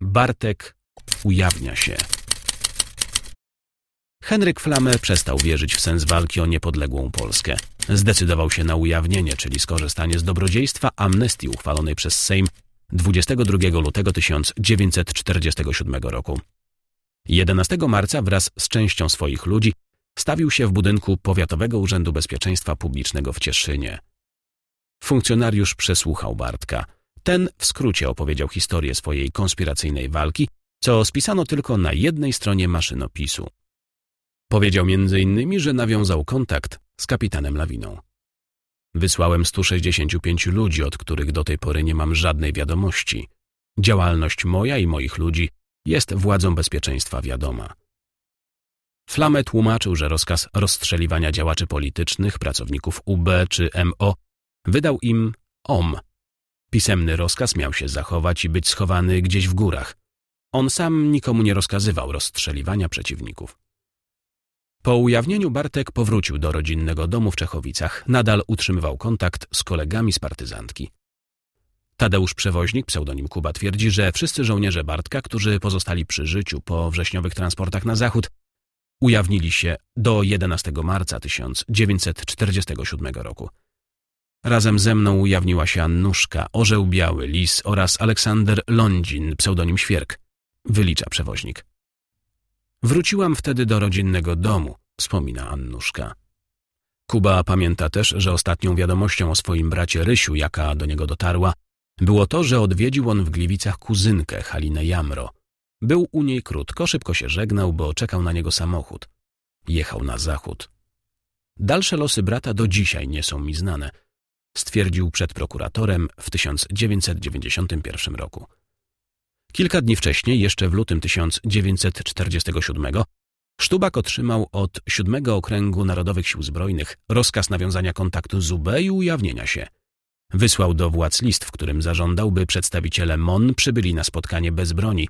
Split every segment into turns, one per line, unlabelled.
Bartek ujawnia się. Henryk Flamę przestał wierzyć w sens walki o niepodległą Polskę. Zdecydował się na ujawnienie, czyli skorzystanie z dobrodziejstwa amnestii uchwalonej przez Sejm 22 lutego 1947 roku. 11 marca wraz z częścią swoich ludzi stawił się w budynku Powiatowego Urzędu Bezpieczeństwa Publicznego w Cieszynie. Funkcjonariusz przesłuchał Bartka. Ten w skrócie opowiedział historię swojej konspiracyjnej walki, co spisano tylko na jednej stronie maszynopisu. Powiedział innymi, że nawiązał kontakt z kapitanem Lawiną. Wysłałem 165 ludzi, od których do tej pory nie mam żadnej wiadomości. Działalność moja i moich ludzi jest władzą bezpieczeństwa wiadoma. Flamę tłumaczył, że rozkaz rozstrzeliwania działaczy politycznych, pracowników UB czy MO wydał im OM. Pisemny rozkaz miał się zachować i być schowany gdzieś w górach. On sam nikomu nie rozkazywał rozstrzeliwania przeciwników. Po ujawnieniu Bartek powrócił do rodzinnego domu w Czechowicach. Nadal utrzymywał kontakt z kolegami z partyzantki. Tadeusz Przewoźnik, pseudonim Kuba, twierdzi, że wszyscy żołnierze Bartka, którzy pozostali przy życiu po wrześniowych transportach na zachód, ujawnili się do 11 marca 1947 roku. Razem ze mną ujawniła się Annuszka, Orzeł Biały, Lis oraz Aleksander Lądzin, pseudonim Świerk, wylicza przewoźnik. Wróciłam wtedy do rodzinnego domu, wspomina Annuszka. Kuba pamięta też, że ostatnią wiadomością o swoim bracie Rysiu, jaka do niego dotarła, było to, że odwiedził on w Gliwicach kuzynkę, Halinę Jamro. Był u niej krótko, szybko się żegnał, bo czekał na niego samochód. Jechał na zachód. Dalsze losy brata do dzisiaj nie są mi znane, stwierdził przed prokuratorem w 1991 roku. Kilka dni wcześniej, jeszcze w lutym 1947, Sztubak otrzymał od siódmego Okręgu Narodowych Sił Zbrojnych rozkaz nawiązania kontaktu z UB i ujawnienia się. Wysłał do władz list, w którym zażądał, by przedstawiciele MON przybyli na spotkanie bez broni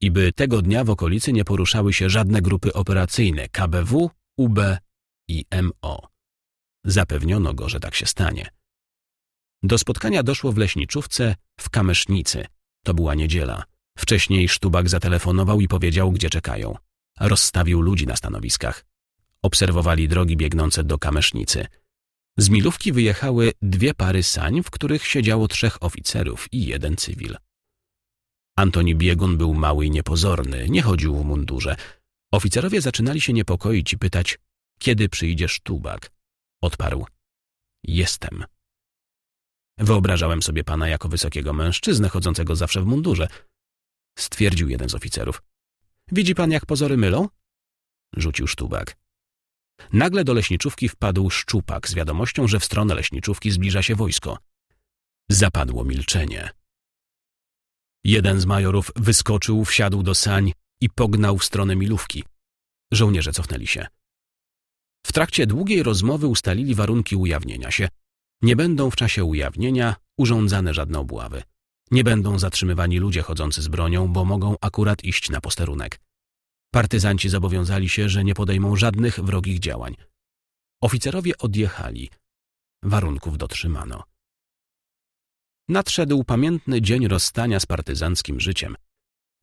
i by tego dnia w okolicy nie poruszały się żadne grupy operacyjne KBW, UB i MO. Zapewniono go, że tak się stanie. Do spotkania doszło w leśniczówce w Kamesznicy. To była niedziela. Wcześniej Sztubak zatelefonował i powiedział, gdzie czekają. Rozstawił ludzi na stanowiskach. Obserwowali drogi biegnące do Kamesznicy. Z milówki wyjechały dwie pary sań, w których siedziało trzech oficerów i jeden cywil. Antoni Biegun był mały i niepozorny, nie chodził w mundurze. Oficerowie zaczynali się niepokoić i pytać, kiedy przyjdzie Sztubak. Odparł, jestem. Wyobrażałem sobie pana jako wysokiego mężczyznę, chodzącego zawsze w mundurze. Stwierdził jeden z oficerów. Widzi pan, jak pozory mylą? Rzucił Sztubak. Nagle do leśniczówki wpadł szczupak z wiadomością, że w stronę leśniczówki zbliża się wojsko. Zapadło milczenie. Jeden z majorów wyskoczył, wsiadł do sań i pognał w stronę milówki. Żołnierze cofnęli się. W trakcie długiej rozmowy ustalili warunki ujawnienia się. Nie będą w czasie ujawnienia urządzane żadne obławy. Nie będą zatrzymywani ludzie chodzący z bronią, bo mogą akurat iść na posterunek. Partyzanci zobowiązali się, że nie podejmą żadnych wrogich działań. Oficerowie odjechali. Warunków dotrzymano. Nadszedł pamiętny dzień rozstania z partyzanckim życiem,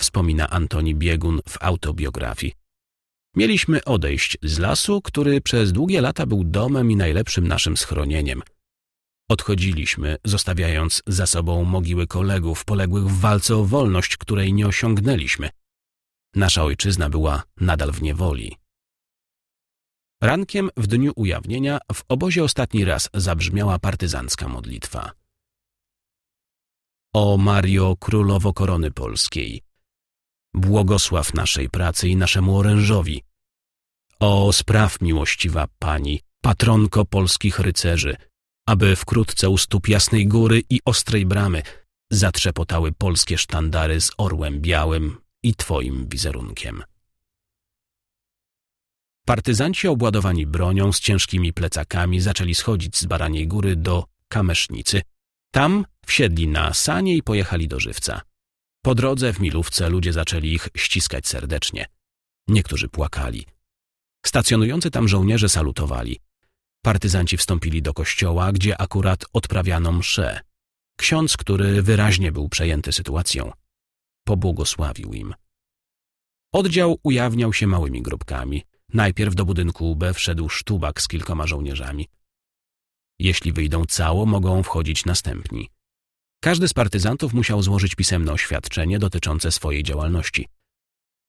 wspomina Antoni Biegun w autobiografii. Mieliśmy odejść z lasu, który przez długie lata był domem i najlepszym naszym schronieniem. Odchodziliśmy, zostawiając za sobą mogiły kolegów poległych w walce o wolność, której nie osiągnęliśmy. Nasza ojczyzna była nadal w niewoli. Rankiem w dniu ujawnienia w obozie ostatni raz zabrzmiała partyzancka modlitwa. O Mario, królowo korony polskiej, błogosław naszej pracy i naszemu orężowi. O spraw miłościwa Pani, patronko polskich rycerzy, aby wkrótce u stóp Jasnej Góry i Ostrej Bramy zatrzepotały polskie sztandary z orłem białym i Twoim wizerunkiem. Partyzanci obładowani bronią z ciężkimi plecakami zaczęli schodzić z Baraniej Góry do Kamesznicy. Tam wsiedli na sanie i pojechali do Żywca. Po drodze w milówce ludzie zaczęli ich ściskać serdecznie. Niektórzy płakali. Stacjonujący tam żołnierze salutowali. Partyzanci wstąpili do kościoła, gdzie akurat odprawiano mszę. Ksiądz, który wyraźnie był przejęty sytuacją, pobłogosławił im. Oddział ujawniał się małymi grupkami. Najpierw do budynku UB wszedł sztubak z kilkoma żołnierzami. Jeśli wyjdą cało, mogą wchodzić następni. Każdy z partyzantów musiał złożyć pisemne oświadczenie dotyczące swojej działalności.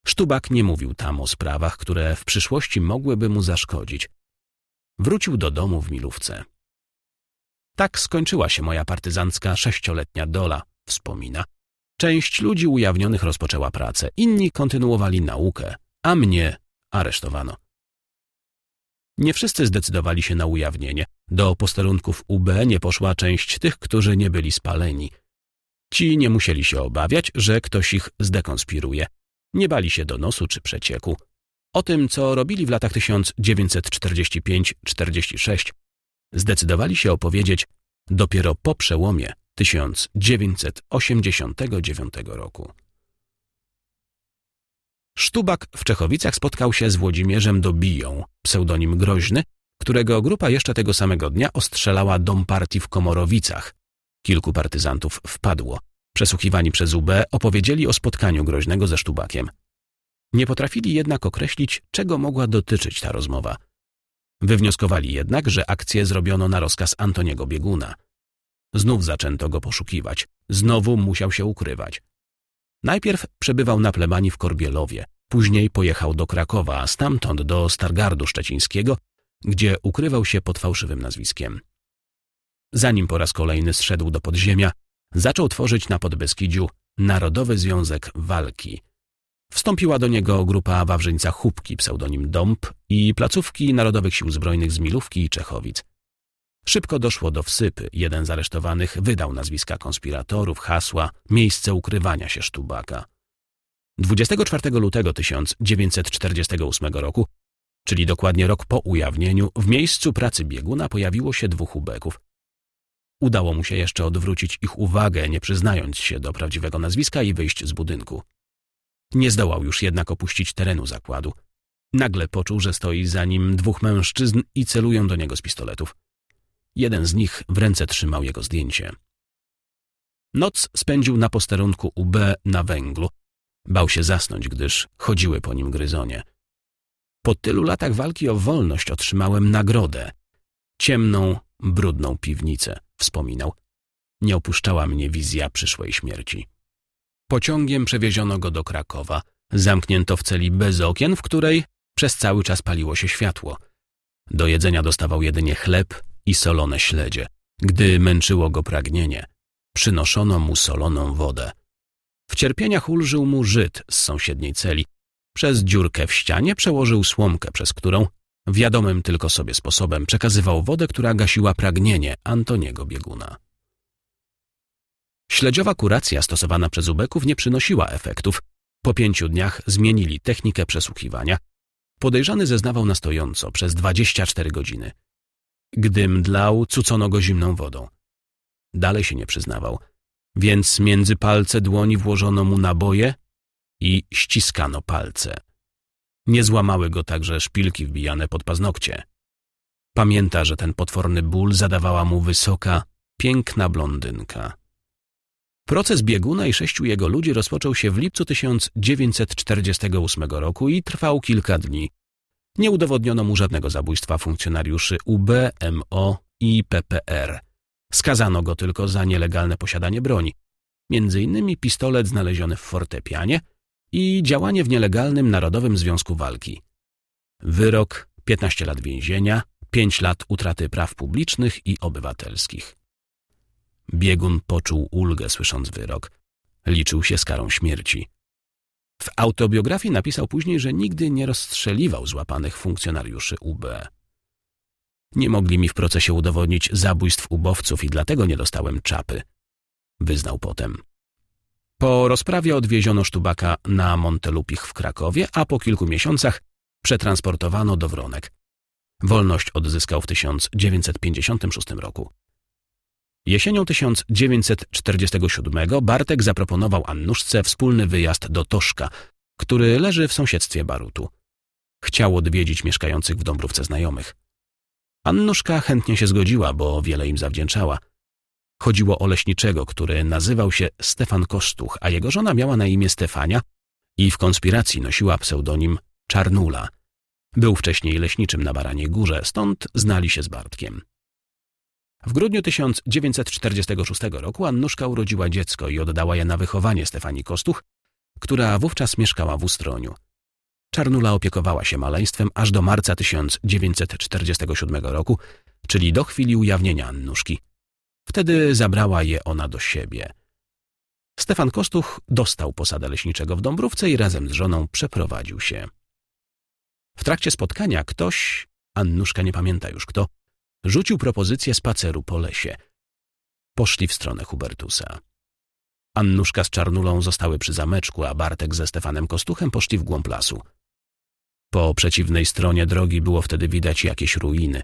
Sztubak nie mówił tam o sprawach, które w przyszłości mogłyby mu zaszkodzić. Wrócił do domu w Milówce. Tak skończyła się moja partyzancka sześcioletnia dola, wspomina. Część ludzi ujawnionych rozpoczęła pracę, inni kontynuowali naukę, a mnie aresztowano. Nie wszyscy zdecydowali się na ujawnienie. Do posterunków UB nie poszła część tych, którzy nie byli spaleni. Ci nie musieli się obawiać, że ktoś ich zdekonspiruje. Nie bali się donosu czy przecieku. O tym, co robili w latach 1945-46, zdecydowali się opowiedzieć dopiero po przełomie 1989 roku. Sztubak w Czechowicach spotkał się z Włodzimierzem Dobiją, pseudonim Groźny, którego grupa jeszcze tego samego dnia ostrzelała dom partii w Komorowicach. Kilku partyzantów wpadło. Przesłuchiwani przez UB opowiedzieli o spotkaniu Groźnego ze Sztubakiem. Nie potrafili jednak określić, czego mogła dotyczyć ta rozmowa. Wywnioskowali jednak, że akcję zrobiono na rozkaz Antoniego Bieguna. Znów zaczęto go poszukiwać. Znowu musiał się ukrywać. Najpierw przebywał na plebanii w Korbielowie, później pojechał do Krakowa, a stamtąd do Stargardu Szczecińskiego, gdzie ukrywał się pod fałszywym nazwiskiem. Zanim po raz kolejny zszedł do podziemia, zaczął tworzyć na Podbeskidziu Narodowy Związek Walki. Wstąpiła do niego grupa Wawrzyńca Chubki, pseudonim Dąb i placówki Narodowych Sił Zbrojnych z Milówki i Czechowic. Szybko doszło do wsypy. Jeden z aresztowanych wydał nazwiska konspiratorów, hasła, miejsce ukrywania się Sztubaka. 24 lutego 1948 roku, czyli dokładnie rok po ujawnieniu, w miejscu pracy bieguna pojawiło się dwóch ubeków. Udało mu się jeszcze odwrócić ich uwagę, nie przyznając się do prawdziwego nazwiska i wyjść z budynku. Nie zdołał już jednak opuścić terenu zakładu. Nagle poczuł, że stoi za nim dwóch mężczyzn i celują do niego z pistoletów. Jeden z nich w ręce trzymał jego zdjęcie. Noc spędził na posterunku UB na węglu. Bał się zasnąć, gdyż chodziły po nim gryzonie. Po tylu latach walki o wolność otrzymałem nagrodę. Ciemną, brudną piwnicę, wspominał. Nie opuszczała mnie wizja przyszłej śmierci. Pociągiem przewieziono go do Krakowa. Zamknięto w celi bez okien, w której przez cały czas paliło się światło. Do jedzenia dostawał jedynie chleb i solone śledzie. Gdy męczyło go pragnienie, przynoszono mu soloną wodę. W cierpieniach ulżył mu Żyd z sąsiedniej celi. Przez dziurkę w ścianie przełożył słomkę, przez którą wiadomym tylko sobie sposobem przekazywał wodę, która gasiła pragnienie Antoniego Bieguna. Śledziowa kuracja stosowana przez ubeków nie przynosiła efektów. Po pięciu dniach zmienili technikę przesłuchiwania. Podejrzany zeznawał na stojąco przez 24 godziny. Gdy mdlał, cucono go zimną wodą. Dalej się nie przyznawał, więc między palce dłoni włożono mu naboje i ściskano palce. Nie złamały go także szpilki wbijane pod paznokcie. Pamięta, że ten potworny ból zadawała mu wysoka, piękna blondynka. Proces bieguna i sześciu jego ludzi rozpoczął się w lipcu 1948 roku i trwał kilka dni. Nie udowodniono mu żadnego zabójstwa funkcjonariuszy UB, MO i PPR. Skazano go tylko za nielegalne posiadanie broni, między innymi pistolet znaleziony w fortepianie i działanie w nielegalnym Narodowym Związku Walki. Wyrok 15 lat więzienia, 5 lat utraty praw publicznych i obywatelskich. Biegun poczuł ulgę słysząc wyrok. Liczył się z karą śmierci. W autobiografii napisał później, że nigdy nie rozstrzeliwał złapanych funkcjonariuszy UB. Nie mogli mi w procesie udowodnić zabójstw ubowców i dlatego nie dostałem czapy, wyznał potem. Po rozprawie odwieziono Sztubaka na Montelupich w Krakowie, a po kilku miesiącach przetransportowano do Wronek. Wolność odzyskał w 1956 roku. Jesienią 1947 Bartek zaproponował Annuszce wspólny wyjazd do Toszka, który leży w sąsiedztwie Barutu. Chciał odwiedzić mieszkających w Dąbrówce znajomych. Annuszka chętnie się zgodziła, bo wiele im zawdzięczała. Chodziło o leśniczego, który nazywał się Stefan Kostuch, a jego żona miała na imię Stefania i w konspiracji nosiła pseudonim Czarnula. Był wcześniej leśniczym na Baraniej Górze, stąd znali się z Bartkiem. W grudniu 1946 roku Annuszka urodziła dziecko i oddała je na wychowanie Stefanii Kostuch, która wówczas mieszkała w Ustroniu. Czarnula opiekowała się maleństwem aż do marca 1947 roku, czyli do chwili ujawnienia Annuszki. Wtedy zabrała je ona do siebie. Stefan Kostuch dostał posadę leśniczego w Dąbrówce i razem z żoną przeprowadził się. W trakcie spotkania ktoś, Annuszka nie pamięta już kto, rzucił propozycję spaceru po lesie. Poszli w stronę Hubertusa. Annuszka z Czarnulą zostały przy zameczku, a Bartek ze Stefanem Kostuchem poszli w głąb lasu. Po przeciwnej stronie drogi było wtedy widać jakieś ruiny.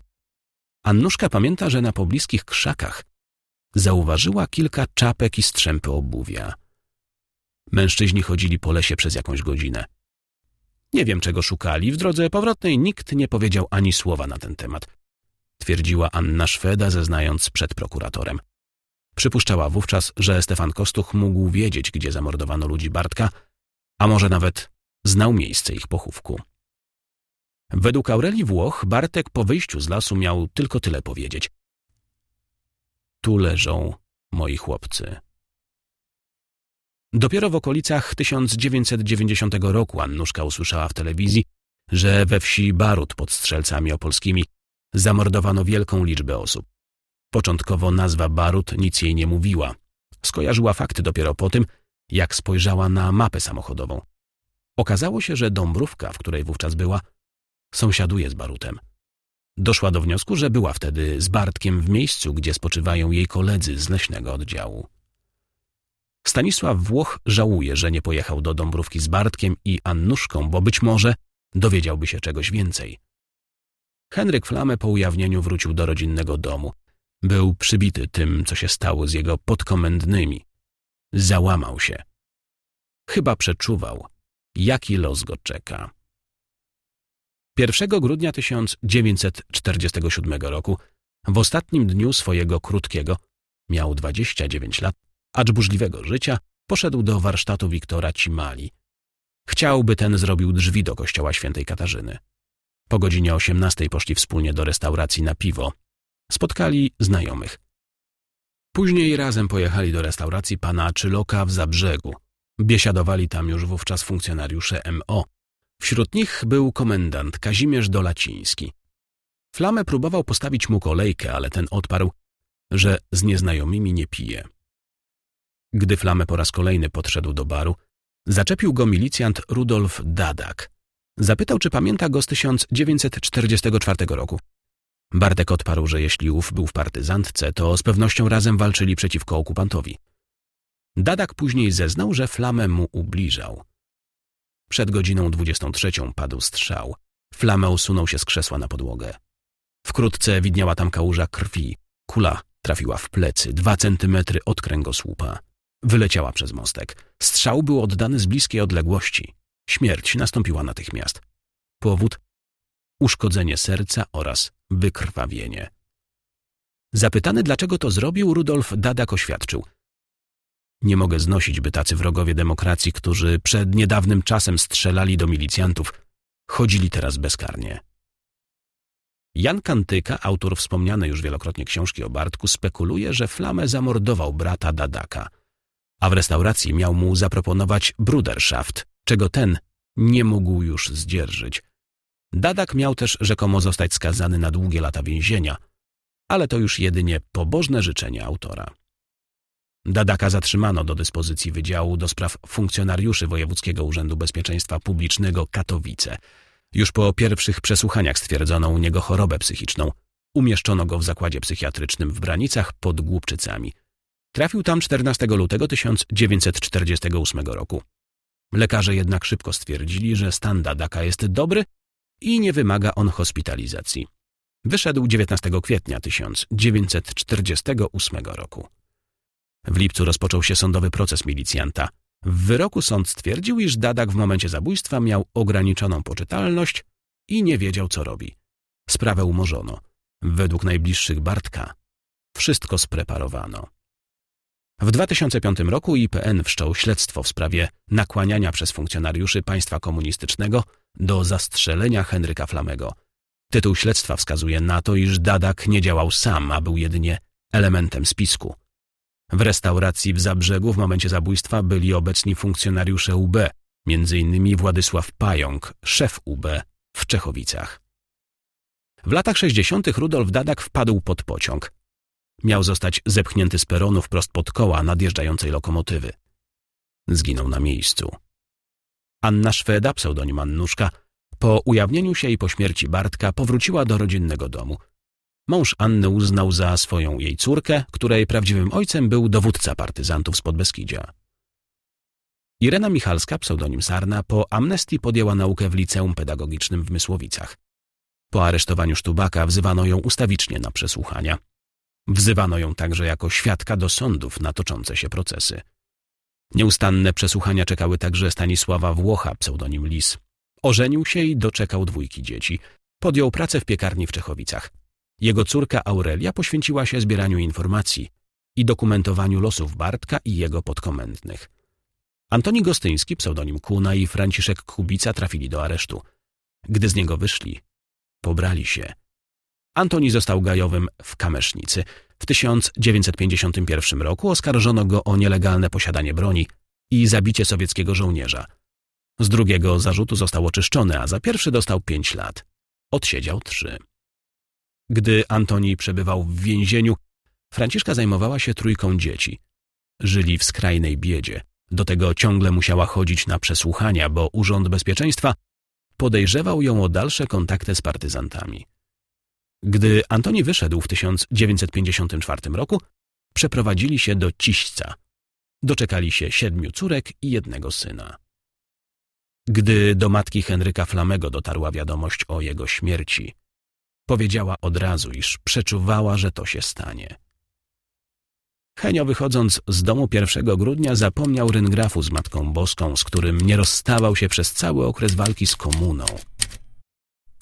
Annuszka pamięta, że na pobliskich krzakach zauważyła kilka czapek i strzępy obuwia. Mężczyźni chodzili po lesie przez jakąś godzinę. Nie wiem, czego szukali. W drodze powrotnej nikt nie powiedział ani słowa na ten temat. Twierdziła Anna Szweda, zeznając przed prokuratorem. Przypuszczała wówczas, że Stefan Kostuch mógł wiedzieć, gdzie zamordowano ludzi Bartka, a może nawet znał miejsce ich pochówku. Według Aurelii Włoch Bartek po wyjściu z lasu miał tylko tyle powiedzieć. Tu leżą moi chłopcy. Dopiero w okolicach 1990 roku Annuszka usłyszała w telewizji, że we wsi Barut pod Strzelcami Opolskimi zamordowano wielką liczbę osób. Początkowo nazwa Barut nic jej nie mówiła. Skojarzyła fakty dopiero po tym, jak spojrzała na mapę samochodową. Okazało się, że Dąbrówka, w której wówczas była, sąsiaduje z Barutem. Doszła do wniosku, że była wtedy z Bartkiem w miejscu, gdzie spoczywają jej koledzy z leśnego oddziału. Stanisław Włoch żałuje, że nie pojechał do Dąbrówki z Bartkiem i Annuszką, bo być może dowiedziałby się czegoś więcej. Henryk Flamę po ujawnieniu wrócił do rodzinnego domu. Był przybity tym, co się stało z jego podkomendnymi. Załamał się. Chyba przeczuwał, jaki los go czeka. 1 grudnia 1947 roku, w ostatnim dniu swojego krótkiego, miał 29 lat, acz burzliwego życia, poszedł do warsztatu Wiktora Cimali. Chciałby ten zrobił drzwi do kościoła świętej Katarzyny. Po godzinie 18 poszli wspólnie do restauracji na piwo. Spotkali znajomych. Później razem pojechali do restauracji pana Czyloka w Zabrzegu. Biesiadowali tam już wówczas funkcjonariusze MO, Wśród nich był komendant Kazimierz Dolaciński. Flamę próbował postawić mu kolejkę, ale ten odparł, że z nieznajomymi nie pije. Gdy Flamę po raz kolejny podszedł do baru, zaczepił go milicjant Rudolf Dadak. Zapytał, czy pamięta go z 1944 roku. Bartek odparł, że jeśli ów był w partyzantce, to z pewnością razem walczyli przeciwko okupantowi. Dadak później zeznał, że Flamę mu ubliżał. Przed godziną 23 padł strzał. Flamę usunął się z krzesła na podłogę. Wkrótce widniała tam kałuża krwi. Kula trafiła w plecy, dwa centymetry od kręgosłupa. Wyleciała przez mostek. Strzał był oddany z bliskiej odległości. Śmierć nastąpiła natychmiast. Powód? Uszkodzenie serca oraz wykrwawienie. Zapytany, dlaczego to zrobił, Rudolf Dadak oświadczył – nie mogę znosić, by tacy wrogowie demokracji, którzy przed niedawnym czasem strzelali do milicjantów, chodzili teraz bezkarnie. Jan Kantyka, autor wspomnianej już wielokrotnie książki o Bartku, spekuluje, że Flamę zamordował brata Dadaka, a w restauracji miał mu zaproponować bruderschaft, czego ten nie mógł już zdzierżyć. Dadak miał też rzekomo zostać skazany na długie lata więzienia, ale to już jedynie pobożne życzenie autora. Dadaka zatrzymano do dyspozycji Wydziału do Spraw Funkcjonariuszy Wojewódzkiego Urzędu Bezpieczeństwa Publicznego Katowice. Już po pierwszych przesłuchaniach stwierdzono u niego chorobę psychiczną. Umieszczono go w zakładzie psychiatrycznym w Branicach pod Głupczycami. Trafił tam 14 lutego 1948 roku. Lekarze jednak szybko stwierdzili, że stan Dadaka jest dobry i nie wymaga on hospitalizacji. Wyszedł 19 kwietnia 1948 roku. W lipcu rozpoczął się sądowy proces milicjanta. W wyroku sąd stwierdził, iż Dadak w momencie zabójstwa miał ograniczoną poczytalność i nie wiedział, co robi. Sprawę umorzono. Według najbliższych Bartka wszystko spreparowano. W 2005 roku IPN wszczął śledztwo w sprawie nakłaniania przez funkcjonariuszy państwa komunistycznego do zastrzelenia Henryka Flamego. Tytuł śledztwa wskazuje na to, iż Dadak nie działał sam, a był jedynie elementem spisku. W restauracji w Zabrzegu w momencie zabójstwa byli obecni funkcjonariusze UB, m.in. Władysław Pająk, szef UB w Czechowicach. W latach 60. Rudolf Dadak wpadł pod pociąg. Miał zostać zepchnięty z peronu wprost pod koła nadjeżdżającej lokomotywy. Zginął na miejscu. Anna Szweda, pseudonim Annuszka, po ujawnieniu się i po śmierci Bartka powróciła do rodzinnego domu. Mąż Anny uznał za swoją jej córkę, której prawdziwym ojcem był dowódca partyzantów z Podbeskidzia. Irena Michalska, pseudonim Sarna, po amnestii podjęła naukę w liceum pedagogicznym w Mysłowicach. Po aresztowaniu Sztubaka wzywano ją ustawicznie na przesłuchania. Wzywano ją także jako świadka do sądów na toczące się procesy. Nieustanne przesłuchania czekały także Stanisława Włocha, pseudonim Lis. Ożenił się i doczekał dwójki dzieci. Podjął pracę w piekarni w Czechowicach. Jego córka Aurelia poświęciła się zbieraniu informacji i dokumentowaniu losów Bartka i jego podkomendnych. Antoni Gostyński, pseudonim Kuna i Franciszek Kubica trafili do aresztu. Gdy z niego wyszli, pobrali się. Antoni został gajowym w Kamesznicy. W 1951 roku oskarżono go o nielegalne posiadanie broni i zabicie sowieckiego żołnierza. Z drugiego zarzutu został oczyszczony, a za pierwszy dostał pięć lat. Odsiedział trzy. Gdy Antoni przebywał w więzieniu, Franciszka zajmowała się trójką dzieci. Żyli w skrajnej biedzie. Do tego ciągle musiała chodzić na przesłuchania, bo Urząd Bezpieczeństwa podejrzewał ją o dalsze kontakty z partyzantami. Gdy Antoni wyszedł w 1954 roku, przeprowadzili się do Ciśca. Doczekali się siedmiu córek i jednego syna. Gdy do matki Henryka Flamego dotarła wiadomość o jego śmierci, powiedziała od razu, iż przeczuwała, że to się stanie. Henio wychodząc z domu 1 grudnia zapomniał ryngrafu z Matką Boską, z którym nie rozstawał się przez cały okres walki z komuną.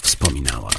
Wspominała.